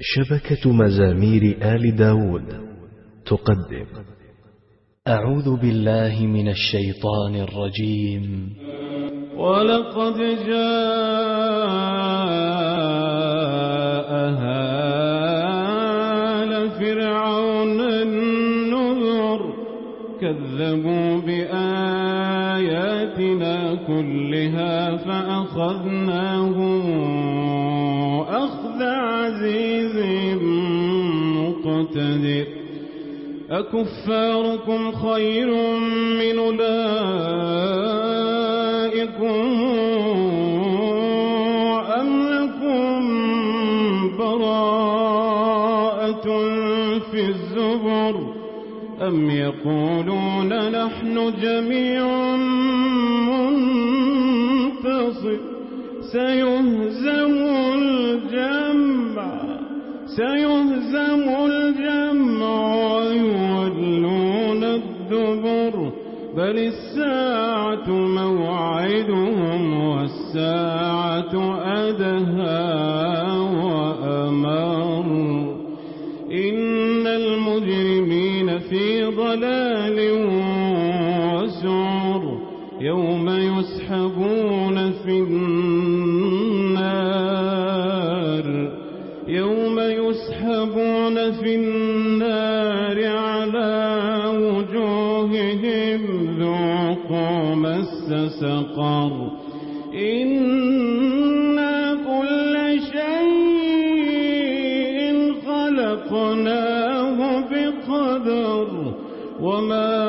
شبكة مزامير آل داود. تقدم. أعوذ بالله من الشيطان الرجيم. ولقد جاء آل فرعون النذر. كذبوا بآياتنا كلها فأخذناهم أخذ عزيز مقتدر. أكفاركم خير من أولئكم أم لكم براءة في الزبر أم يقولون نحن جميع منتصر. سيهزم سيهزم الجمع ويولون الدبر، بل الساعة موعدهم والساعة أدهى وأمر. إن المجرمين في ضلال وسعر، يوم يسحبون في النار يسحبون في النار على وجوههم ذوقوا مس سقر. إنا كل شيء خلقناه بقدر وما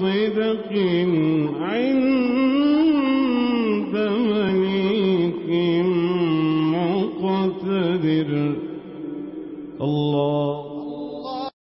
صدق عند مليك مقتدر. الله